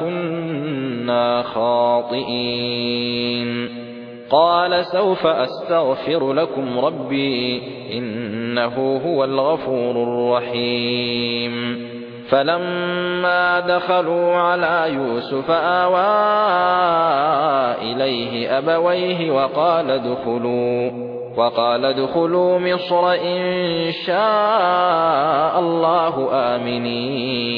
كنا خاطئين قال سوف أستغفر لكم ربي إنه هو الغفور الرحيم فلما دخلوا على يوسف آوى إليه أبويه وقال ادخلوا وقال ادخلوا مصر إن شاء الله آمنين